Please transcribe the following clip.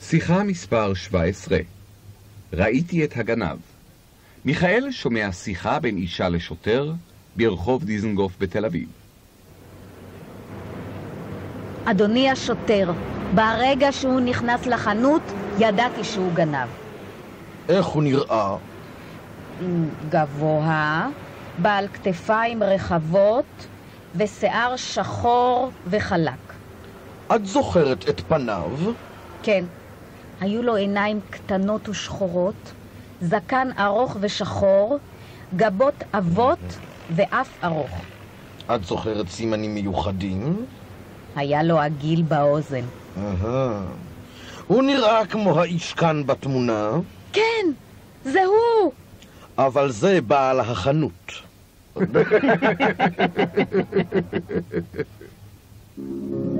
שיחה מספר 17 ראיתי את הגנב. מיכאל שומע שיחה בין אישה לשוטר ברחוב דיזנגוף בתל אביב. אדוני השוטר, ברגע שהוא נכנס לחנות, ידעתי שהוא גנב. איך הוא נראה? גבוה, בעל כתפיים רחבות ושיער שחור וחלק. את זוכרת את פניו? כן, היו לו עיניים קטנות ושחורות, זקן ארוך ושחור, גבות עבות ואף ארוך. את זוכרת סימנים מיוחדים? היה לו עגיל באוזן. אהה. הוא נראה כמו האיש כאן בתמונה, כן, זה הוא! אבל זה בעל החנות. thank you